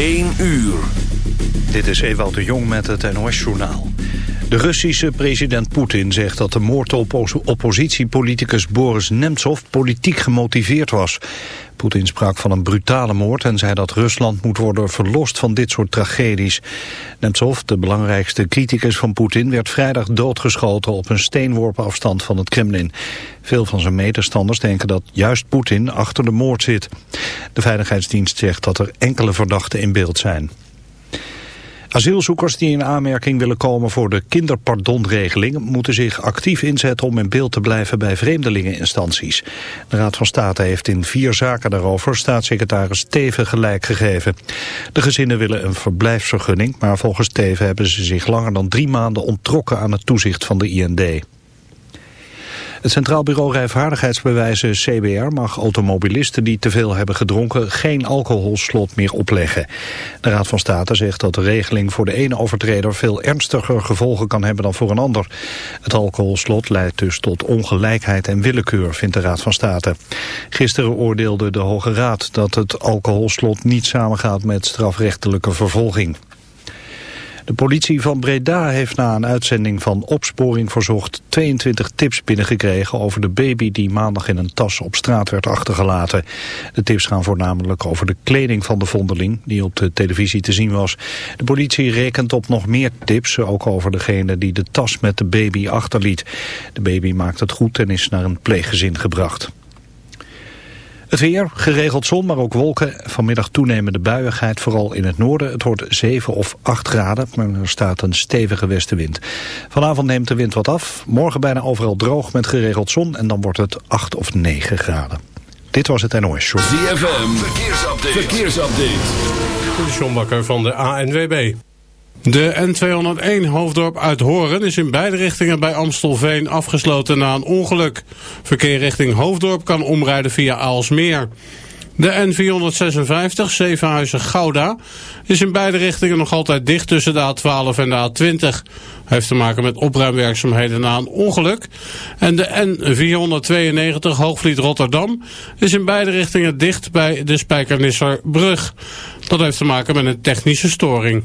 1 uur. Dit is Ewald de Jong met het NOS-journaal. De Russische president Poetin zegt dat de moord op oppositiepoliticus Boris Nemtsov politiek gemotiveerd was. Poetin sprak van een brutale moord en zei dat Rusland moet worden verlost van dit soort tragedies. Nemtsov, de belangrijkste criticus van Poetin, werd vrijdag doodgeschoten op een steenworp afstand van het Kremlin. Veel van zijn medestanders denken dat juist Poetin achter de moord zit. De Veiligheidsdienst zegt dat er enkele verdachten in beeld zijn. Asielzoekers die in aanmerking willen komen voor de kinderpardonregeling moeten zich actief inzetten om in beeld te blijven bij vreemdelingeninstanties. De Raad van State heeft in vier zaken daarover staatssecretaris Teven gelijk gegeven. De gezinnen willen een verblijfsvergunning, maar volgens Teven hebben ze zich langer dan drie maanden onttrokken aan het toezicht van de IND. Het Centraal Bureau Rijvaardigheidsbewijzen CBR mag automobilisten die te veel hebben gedronken geen alcoholslot meer opleggen. De Raad van State zegt dat de regeling voor de ene overtreder veel ernstiger gevolgen kan hebben dan voor een ander. Het alcoholslot leidt dus tot ongelijkheid en willekeur, vindt de Raad van State. Gisteren oordeelde de Hoge Raad dat het alcoholslot niet samengaat met strafrechtelijke vervolging. De politie van Breda heeft na een uitzending van Opsporing Verzocht 22 tips binnengekregen over de baby die maandag in een tas op straat werd achtergelaten. De tips gaan voornamelijk over de kleding van de vondeling die op de televisie te zien was. De politie rekent op nog meer tips, ook over degene die de tas met de baby achterliet. De baby maakt het goed en is naar een pleeggezin gebracht. Het weer, geregeld zon, maar ook wolken. Vanmiddag toenemende buiigheid, vooral in het noorden. Het wordt 7 of 8 graden, maar er staat een stevige westenwind. Vanavond neemt de wind wat af. Morgen bijna overal droog met geregeld zon. En dan wordt het 8 of 9 graden. Dit was het NOS Show. ZFM, verkeersupdate. verkeersupdate. De John Bakker van de ANWB. De N201 Hoofddorp uit Horen is in beide richtingen bij Amstelveen afgesloten na een ongeluk. Verkeer richting Hoofddorp kan omrijden via Aalsmeer. De N456 Zevenhuizen-Gouda is in beide richtingen nog altijd dicht tussen de A12 en de A20. Heeft te maken met opruimwerkzaamheden na een ongeluk. En de N492 Hoogvliet-Rotterdam is in beide richtingen dicht bij de Spijkernisserbrug. Dat heeft te maken met een technische storing.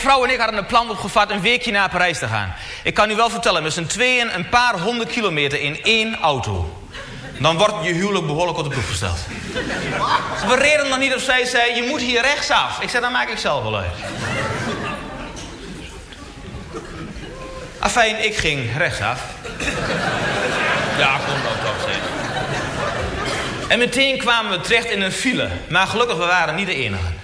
Vrouw en ik hadden een plan opgevat een weekje naar Parijs te gaan. Ik kan u wel vertellen, met z'n tweeën een paar honderd kilometer in één auto. Dan wordt je huwelijk behoorlijk op de proef gesteld. We reden nog niet of zij zei, je moet hier rechtsaf. Ik zei, dan maak ik zelf wel uit. Afijn, ik ging rechtsaf. Ja, kom dan toch, zeg. En meteen kwamen we terecht in een file. Maar gelukkig, we waren niet de enigen.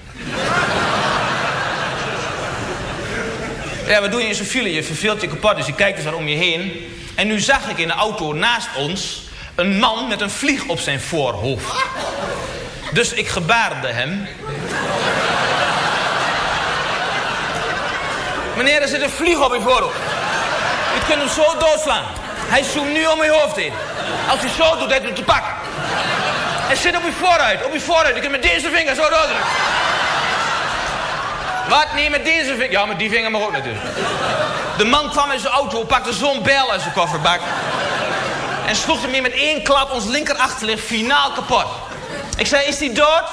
Ja, wat doe je in zo'n file? Je verveelt je kapot, dus je kijkt dus daar om je heen. En nu zag ik in de auto naast ons een man met een vlieg op zijn voorhoofd. Dus ik gebaarde hem. Meneer, er zit een vlieg op uw voorhoofd. Je kunt hem zo doodslaan. Hij zoomt nu om uw hoofd heen. Als hij zo doet, heeft hij te pakken. Hij zit op uw vooruit, op uw vooruit. Je kunt met deze vinger zo doordrukken. Wat? Nee, met deze vinger. Ja, met die vinger mag ook natuurlijk. De man kwam in zijn auto, pakte zo'n bel uit zijn kofferbak. En sloeg hem met één klap ons linker achterlicht finaal kapot. Ik zei, is die dood?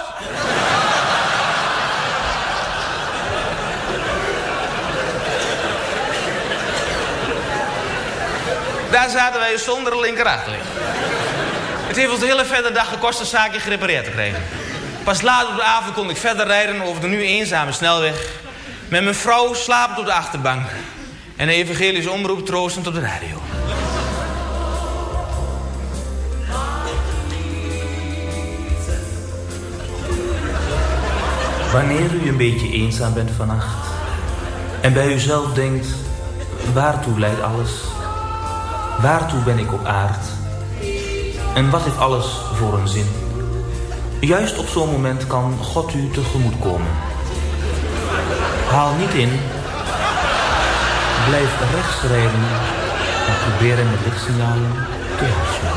Daar zaten wij zonder linker achterlicht. Het heeft ons de hele verdere dag gekost een zaakje gerepareerd te krijgen. Pas laat op de avond kon ik verder rijden over de nu eenzame snelweg. Met mijn vrouw slapend op de achterbank. En de evangelische omroep troostend op de radio. Wanneer u een beetje eenzaam bent vannacht... en bij uzelf denkt... waartoe leidt alles? Waartoe ben ik op aard? En wat heeft alles voor een zin? Juist op zo'n moment kan God u tegemoet komen. Haal niet in. Blijf rechts rijden en probeer met lichtsignalen te waarschuwen.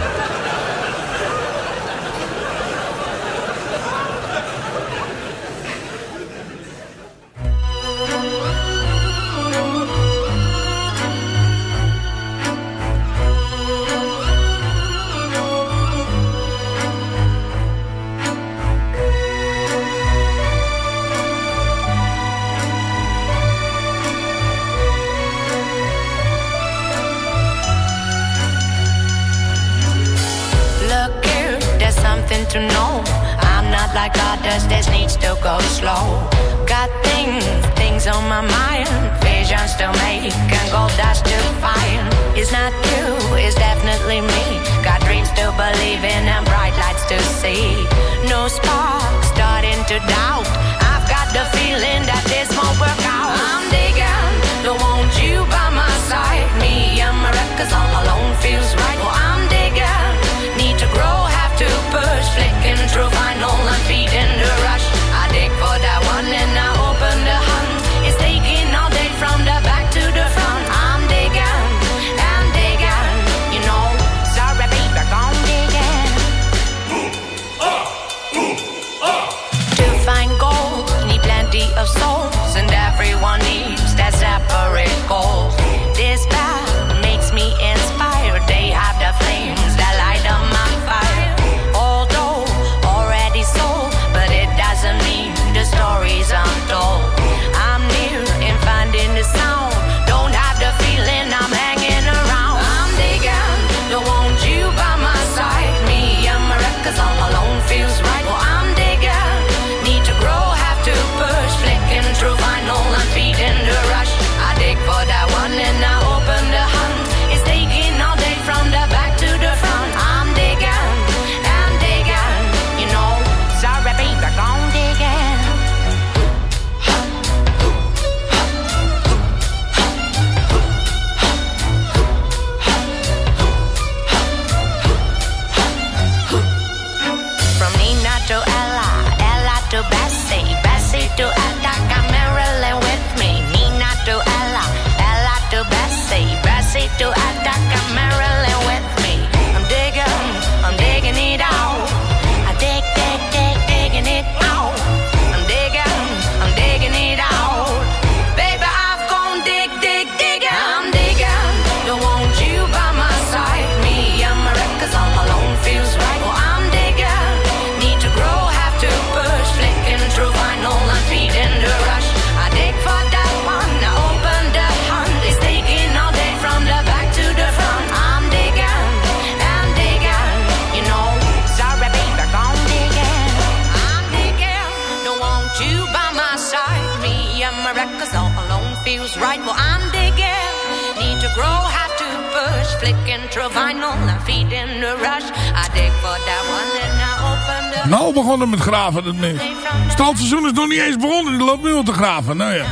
Nou begonnen met graven. Het me- Strandseizoen is nog niet eens begonnen. Die loopt nu al te graven. Nou ja.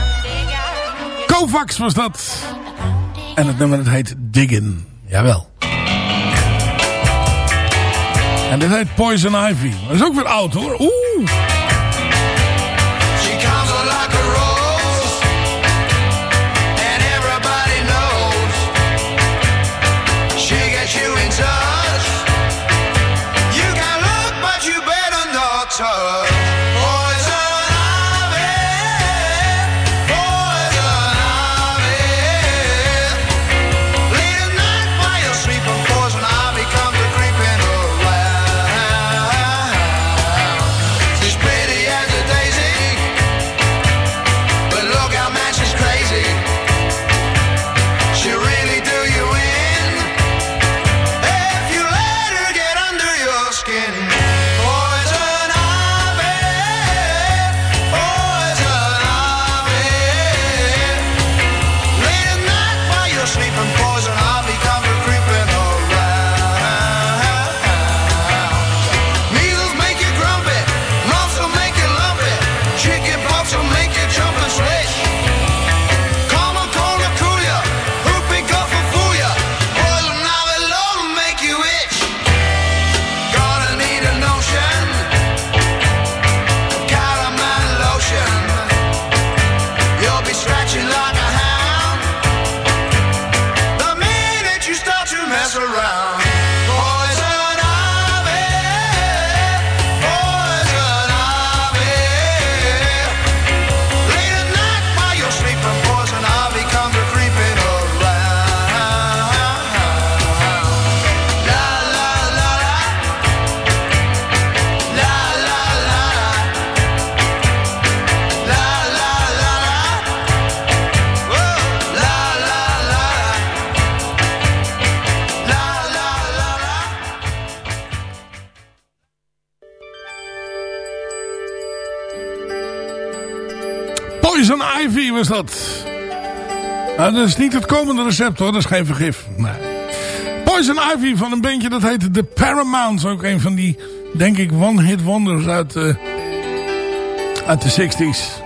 Kovacs was dat. En het nummer dat heet Diggin. Jawel. En dit heet Poison Ivy. Dat is ook weer oud hoor. Oeh. Nou, dat is niet het komende recept hoor, dat is geen vergif. Poison Ivy van een bandje dat heette The Paramounts. Ook een van die, denk ik, one-hit wonders uit, eh, uit de 60s.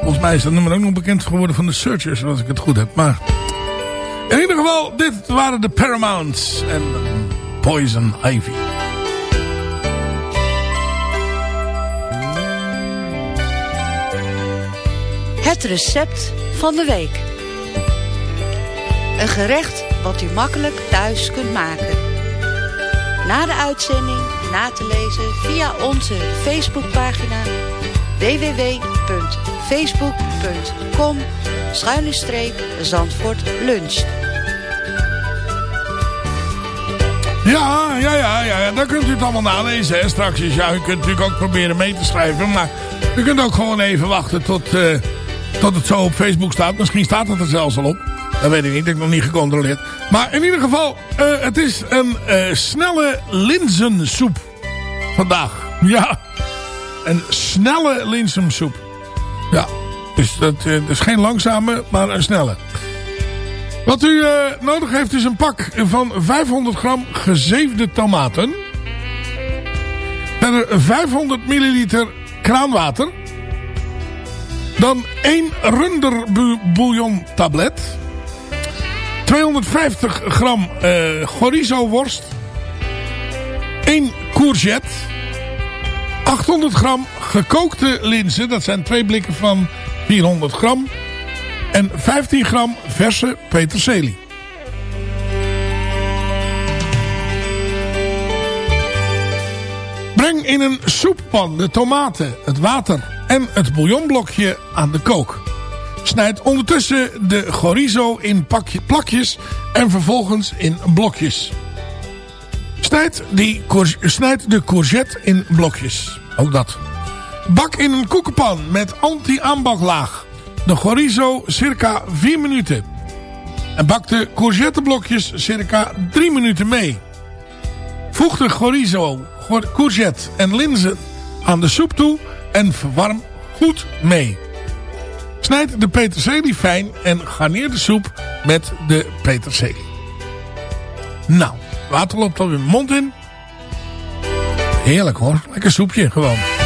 Volgens mij is dat nummer ook nog bekend geworden van de Searchers, als ik het goed heb. Maar in ieder geval, dit waren de Paramounts en Poison Ivy. Het recept van de week. Een gerecht wat u makkelijk thuis kunt maken. Na de uitzending na te lezen via onze Facebookpagina www.facebook.com Zandvoort luncht. Ja, ja, ja, ja, dan kunt u het allemaal nalezen hè, straks. Ja, u kunt natuurlijk ook proberen mee te schrijven. Maar u kunt ook gewoon even wachten tot, eh, tot het zo op Facebook staat. Misschien staat het er zelfs al op. Dat weet ik niet, dat heb ik nog niet gecontroleerd. Maar in ieder geval, eh, het is een eh, snelle linzensoep vandaag. Ja, een snelle linzensoep. Ja, dus dat, eh, dat is geen langzame, maar een snelle. Wat u nodig heeft is een pak van 500 gram gezeefde tomaten. Verder 500 milliliter kraanwater. Dan 1 runderbouillon tablet. 250 gram eh chorizo worst. 1 courgette. 800 gram gekookte linzen. Dat zijn twee blikken van 400 gram. En 15 gram verse peterselie. Breng in een soeppan de tomaten, het water en het bouillonblokje aan de kook. Snijd ondertussen de chorizo in plakjes en vervolgens in blokjes. Snijd, die, snijd de courgette in blokjes. Ook dat. Bak in een koekenpan met anti-aanbaklaag. De chorizo circa 4 minuten. En bak de courgetteblokjes circa 3 minuten mee. Voeg de chorizo, courgette en linzen aan de soep toe en verwarm goed mee. Snijd de peterselie fijn en garneer de soep met de peterselie. Nou, water loopt al in mond in. Heerlijk hoor, lekker soepje gewoon.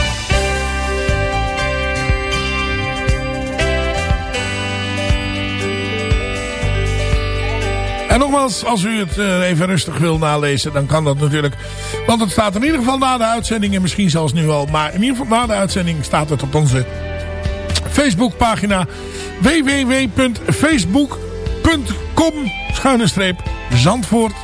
En nogmaals, als u het eh, even rustig wil nalezen, dan kan dat natuurlijk. Want het staat in ieder geval na de uitzending en misschien zelfs nu al. Maar in ieder geval na de uitzending staat het op onze Facebookpagina www.facebook.com schuine streep Zandvoort.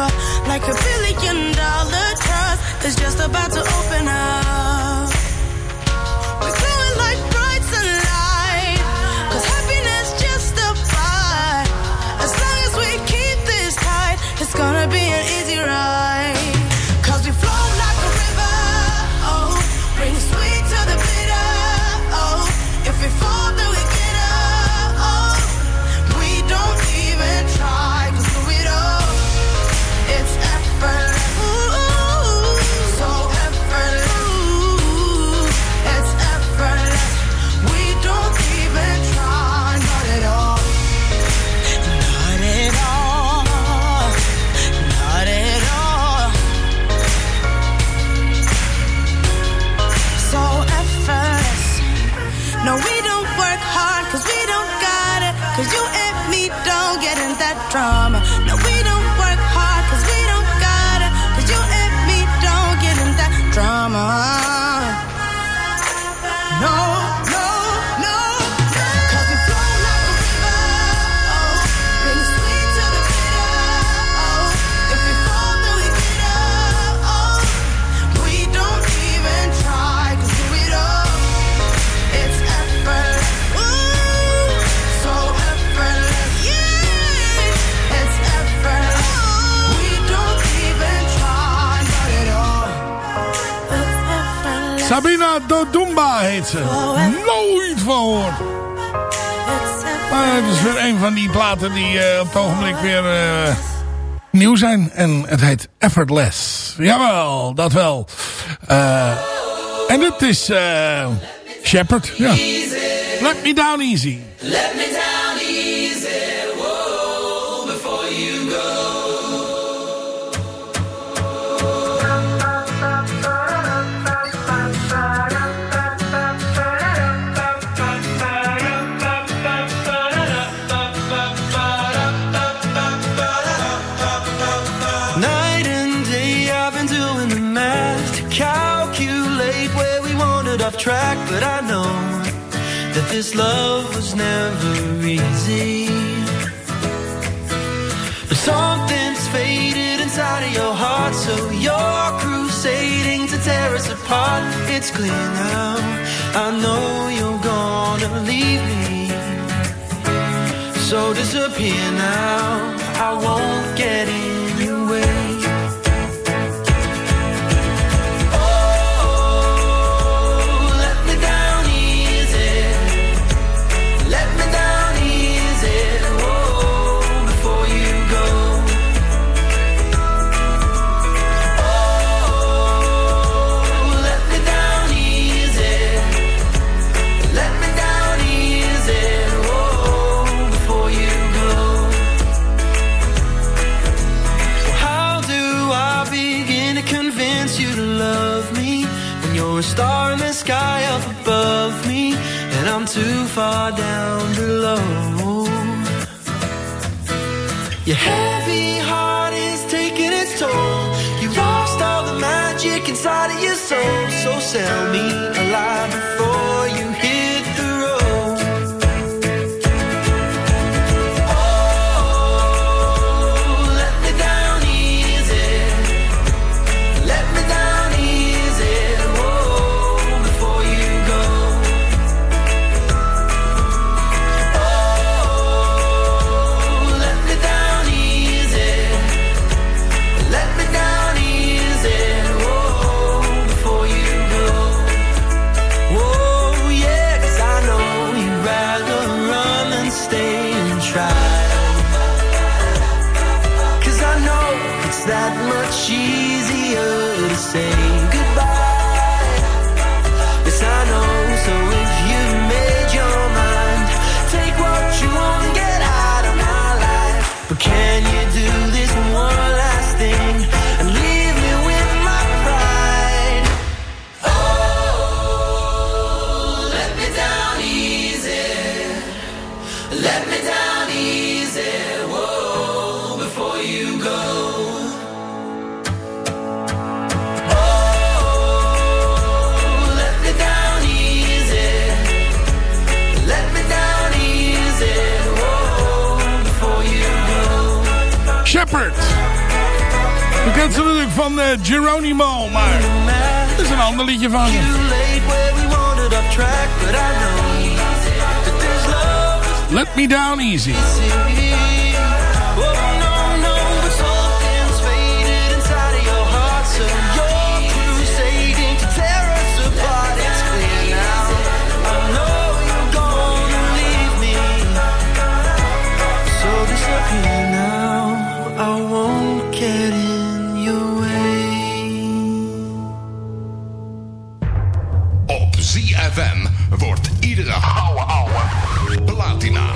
up like a billion dollar trust is just about to open up. Sabina Dodumba heet ze. Nooit van het is weer een van die platen die eh, op het ogenblik weer eh, nieuw zijn. En het heet Effortless. Jawel, dat wel. Eh, en dit is Shepard. Ja. Let me down easy. Let me apart, it's clear now. I know you're gonna leave me. So disappear now, I won't get in. ZFM wordt iedere ouwe ouwe platina.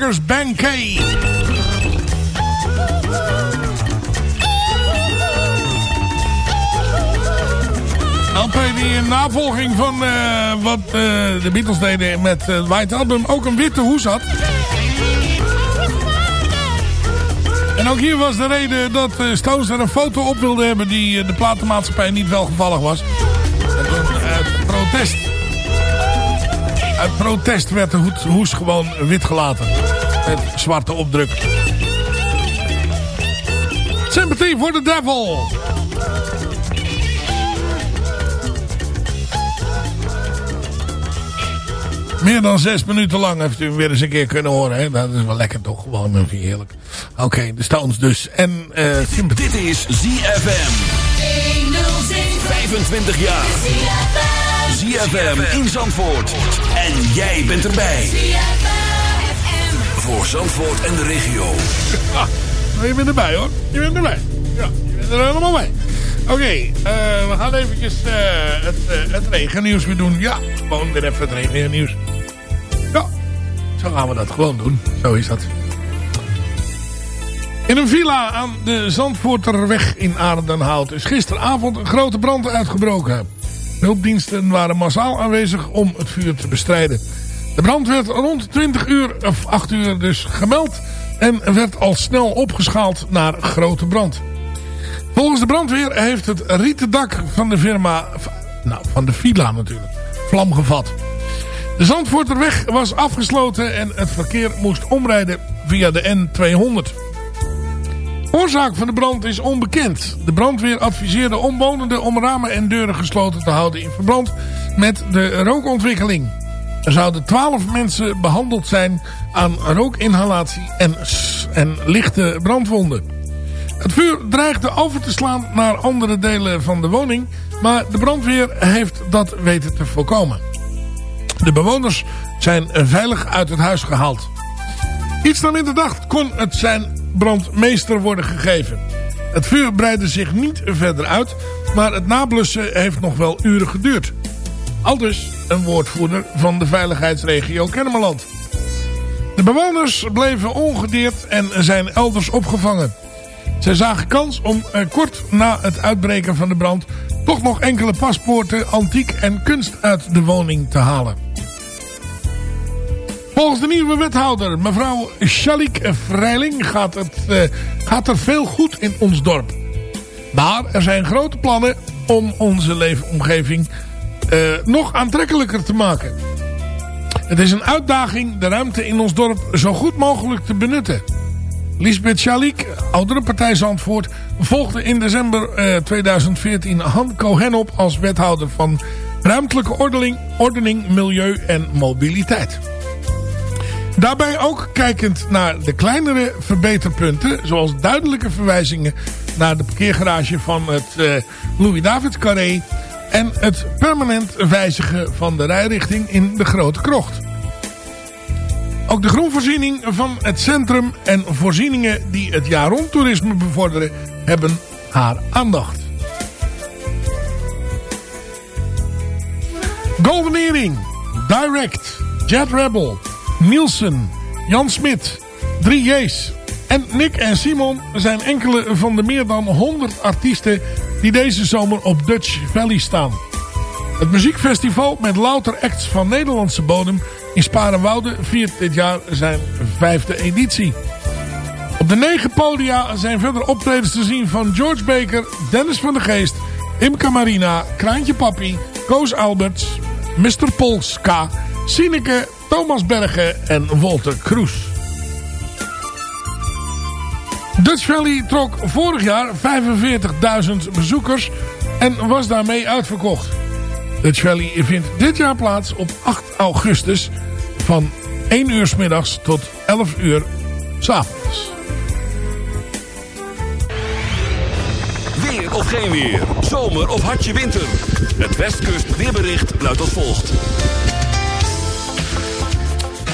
Het Banquet. LP die in navolging van eh, wat eh, de Beatles deden met eh, het White Album ook een witte hoes had. En ook hier was de reden dat Stones er een foto op wilde hebben die de platenmaatschappij niet welgevallig was. Uit protest, uit protest werd de hoed- hoes gewoon wit gelaten. Met zwarte opdruk. Sympathy for the Devil. Meer dan zes minuten lang heeft u hem weer eens een keer kunnen horen. Hè? Dat is wel lekker toch? Gewoon een heerlijk. Oké, de Stones dus. En eh Sympathy. Dit is ZFM. 25 jaar. ZFM in Zandvoort. En jij bent erbij. Voor Zandvoort en de regio. Nou, je bent erbij hoor. Je bent erbij. Ja, je bent er helemaal bij. Oké, eh, we gaan eventjes eh, het, eh, het regennieuws weer doen. Ja, gewoon weer even het regennieuws. Ja, zo gaan we dat gewoon doen. Zo is dat. In een villa aan de Zandvoorterweg in Aardenhout is gisteravond een grote brand uitgebroken. Hulpdiensten waren massaal aanwezig om het vuur te bestrijden. De brand werd rond 20 uur of 8 uur dus gemeld en werd al snel opgeschaald naar grote brand. Volgens de brandweer heeft het rieten dak van de firma, nou van de villa natuurlijk, vlam gevat. De Zandvoorterweg was afgesloten en het verkeer moest omrijden via de N200. Oorzaak van de brand is onbekend. De brandweer adviseerde omwonenden om ramen en deuren gesloten te houden in verband met de rookontwikkeling. Er zouden 12 mensen behandeld zijn aan rookinhalatie en, en lichte brandwonden. Het vuur dreigde over te slaan naar andere delen van de woning, maar de brandweer heeft dat weten te voorkomen. De bewoners zijn veilig uit het huis gehaald. Iets na middernacht kon het zijn brandmeester worden gegeven. Het vuur breidde zich niet verder uit, maar het nablussen heeft nog wel uren geduurd. Aldus een woordvoerder van de veiligheidsregio Kennemerland. De bewoners bleven ongedeerd en zijn elders opgevangen. Zij zagen kans om eh, kort na het uitbreken van de brand... toch nog enkele paspoorten, antiek en kunst uit de woning te halen. Volgens de nieuwe wethouder, mevrouw Shalik Vrijling, gaat, het, eh, gaat er veel goed in ons dorp. Maar er zijn grote plannen om onze leefomgeving eh, nog aantrekkelijker te maken. Het is een uitdaging de ruimte in ons dorp zo goed mogelijk te benutten. Lisbeth Schalik, oudere partij Zandvoort, volgde in december eh, 2014 Han Cohen op als wethouder van ruimtelijke ordening, ordening, milieu en mobiliteit. Daarbij ook kijkend naar de kleinere verbeterpunten, zoals duidelijke verwijzingen naar de parkeergarage van het eh, Louis-David Carré en het permanent wijzigen van de rijrichting in de Grote Krocht. Ook de groenvoorziening van het centrum en voorzieningen die het jaar rond toerisme bevorderen hebben haar aandacht. Golden Earring, Direct, Jet Rebel, Nielsen, Jan Smit, 3J's en Nick en Simon zijn enkele van de meer dan 100 artiesten die deze zomer op Dutch Valley staan. Het muziekfestival met louter acts van Nederlandse bodem in Sparenwoude viert dit jaar zijn vijfde editie. Op de negen podia zijn verder optredens te zien van George Baker, Dennis van der Geest, Imca Marina, Kraantje Papi, Koos Alberts, Mr. Polska, Sineke, Thomas Bergen en Walter Kroes. Dutch Valley trok vorig jaar 45.000 bezoekers en was daarmee uitverkocht. Dutch Valley vindt dit jaar plaats op 8 augustus van 1 uur 's middags tot 11 uur 's avonds. Weer of geen weer. Zomer of hartje winter. Het Westkust weerbericht luidt als volgt.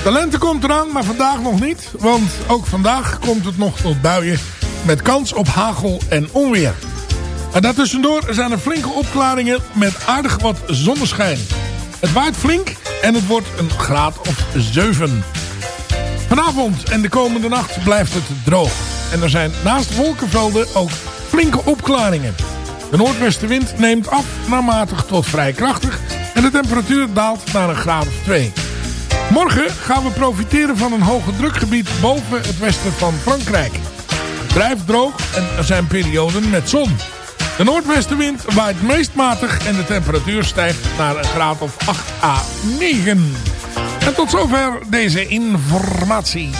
De lente komt eraan, maar vandaag nog niet. Want ook vandaag komt het nog tot buien met kans op hagel en onweer. En daartussendoor zijn er flinke opklaringen met aardig wat zonneschijn. Het waait flink En het wordt een graad of 7. Vanavond en de komende nacht blijft het droog. En er zijn naast wolkenvelden ook flinke opklaringen. De noordwestenwind neemt af naar matig tot vrij krachtig. En de temperatuur daalt naar een graad of 2. Morgen gaan we profiteren van een hoge drukgebied boven het westen van Frankrijk. Het blijft droog en er zijn perioden met zon. De noordwestenwind waait meest matig en de temperatuur stijgt naar een graad of 8 à 9. En tot zover deze informatie.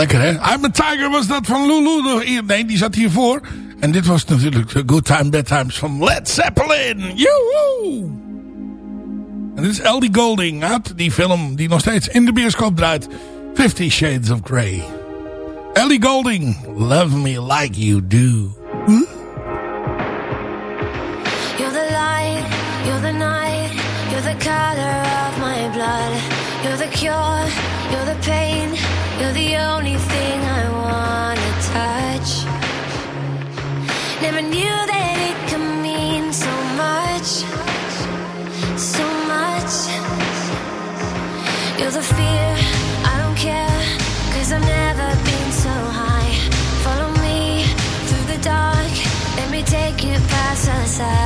Lekker hè. I'm a Tiger was dat van Lulu. Nee, die zat hiervoor. En dit was natuurlijk de Good Time Bad Times van Led Zeppelin. Joehoe! En dit is Ellie Golding uit die film die nog steeds in de bioscoop draait. Fifty Shades of Grey. Ellie Golding, Love Me Like You Do. You're the light, you're the night, you're the color of my blood. You're the cure, the only thing I wanna touch. Never knew that it could mean so much, so much. You're the fear, I don't care, cause I've never been so high. Follow me through the dark, let me take you past the satellites.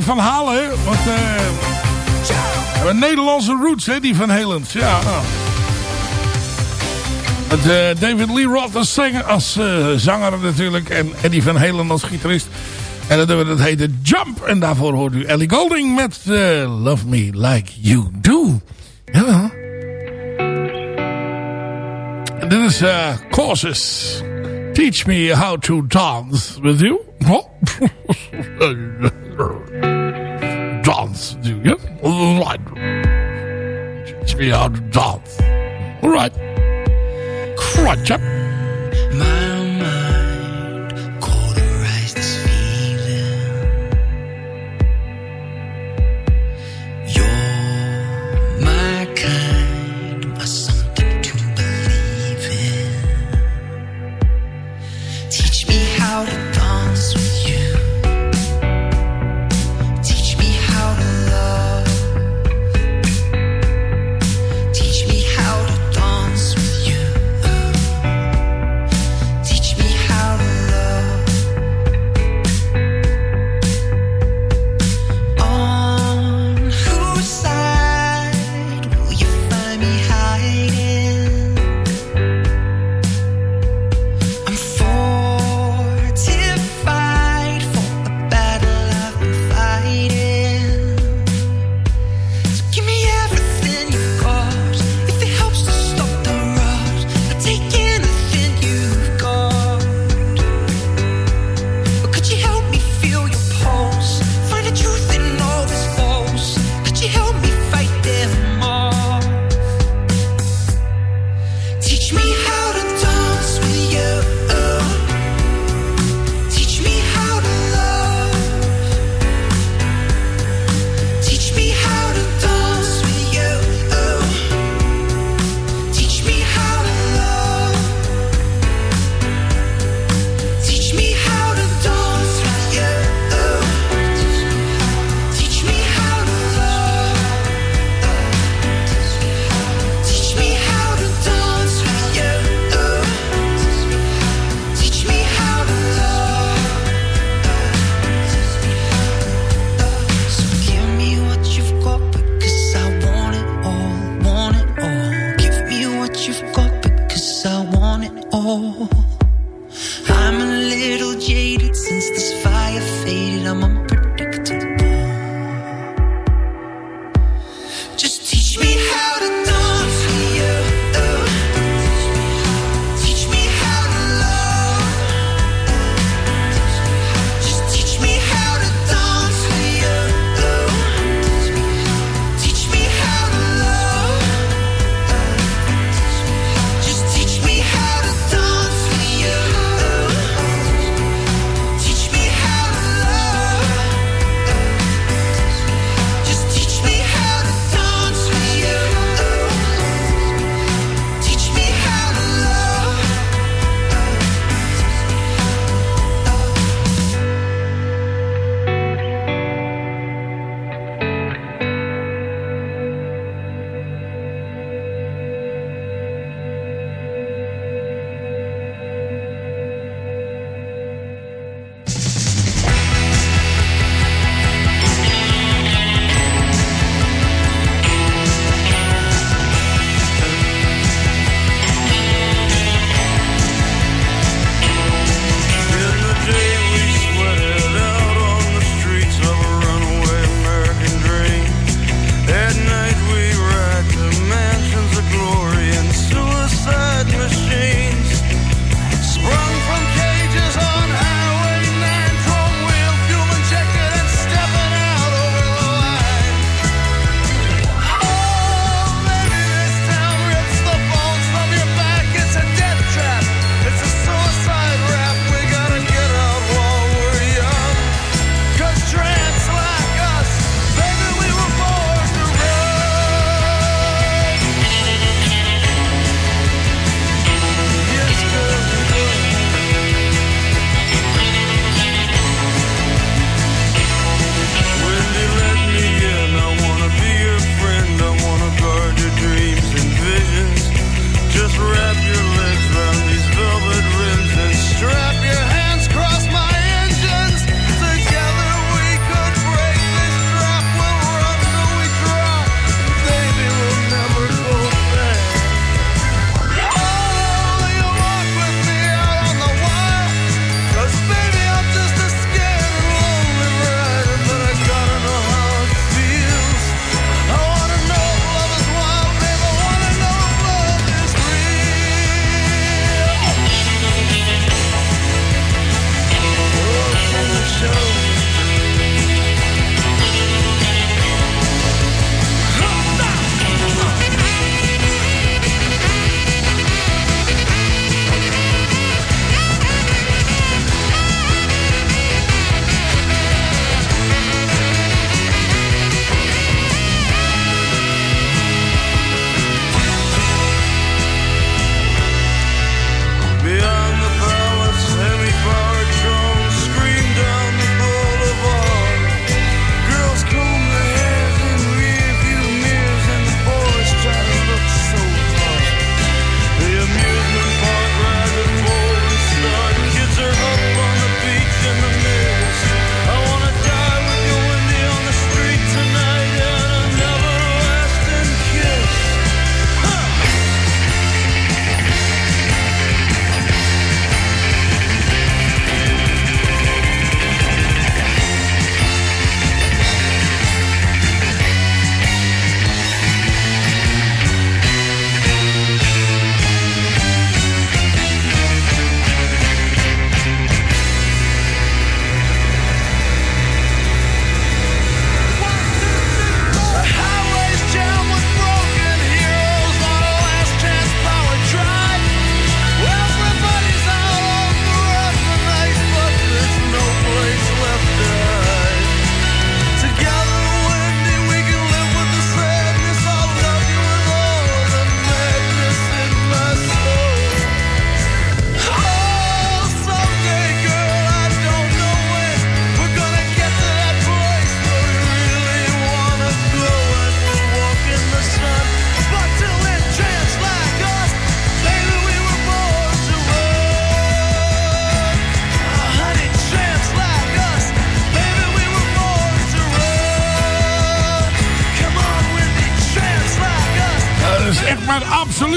van halen. Want uh, we Nederlandse roots, hè, die van Helens. Ja. Ah. Met, eh, David Lee Roth als, zanger, als eh, zanger natuurlijk. En Eddie van Helen als gitarist. En dat, we, dat heette Jump. En daarvoor hoort u Ellie Golding met Love Me Like You Do. Ja. En dit is Courses Teach me how to dance with you. dance. Do you? All right. Teach me how to dance. All right. Crunch up.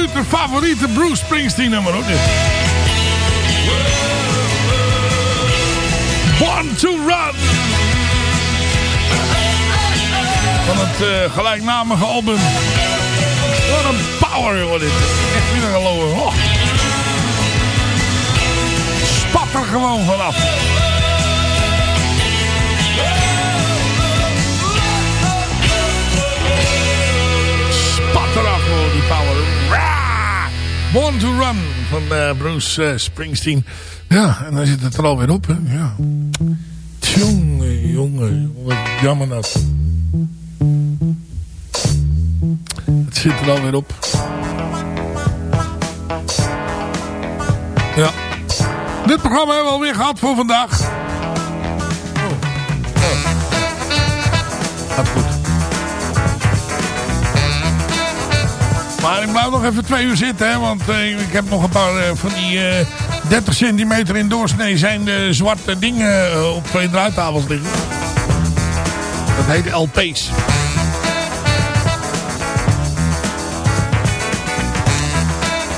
Absolute favoriete Bruce Springsteen nummer. Dit. Born to Run. Van het eh, gelijknamige album. Wat een power hoor dit. Echt niet te geloven. Oh. Er gewoon vanaf. Born to Run van eh, Bruce eh, Springsteen. Ja, en dan zit het er alweer op. Ja. Jongen, jongen, wat jammer dat. Het zit er alweer op. Ja. Dit programma hebben we alweer gehad voor vandaag. Oh. Oh. Gaat goed. Maar ik blijf nog even twee uur zitten, hè, want eh, ik heb nog een paar eh, van die eh, 30 centimeter in doorsnee zijn de zwarte dingen op twee draaitafels liggen. Dat heet LP's.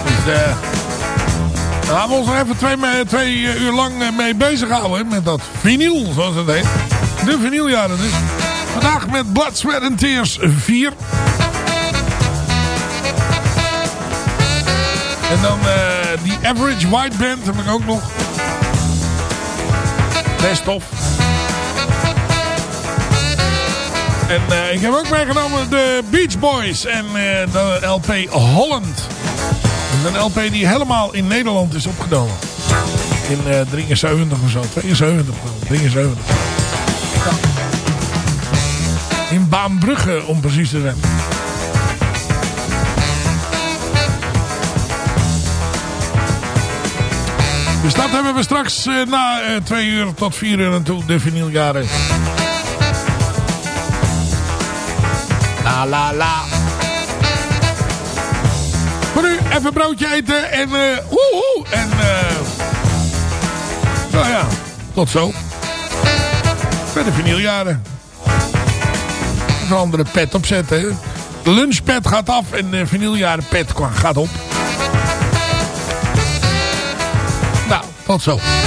Dus daar gaan we ons nog even twee, twee uur lang mee bezighouden met dat vinyl, zoals het heet. De vinyljaren dus. Vandaag met Blood, Sweat and Tears 4. En dan eh die Average White Band heb ik ook nog. Best of. En eh, ik heb ook meegenomen de Beach Boys en eh, de LP Holland. Een LP die helemaal in Nederland is opgenomen. In eh 73 of zo. 72 geloof ik. 73. Ja. In Baanbrugge om precies te zijn. Dus dat hebben we straks eh, na eh, twee uur tot vier uur en toe de vinyljaren. La la la. Voor nu even broodje eten en eh woe woe. En eh nou ja, tot zo. Bij de vinyljaren. Een andere pet opzetten. De lunchpet gaat af en de vinyljarenpet gaat op. zo.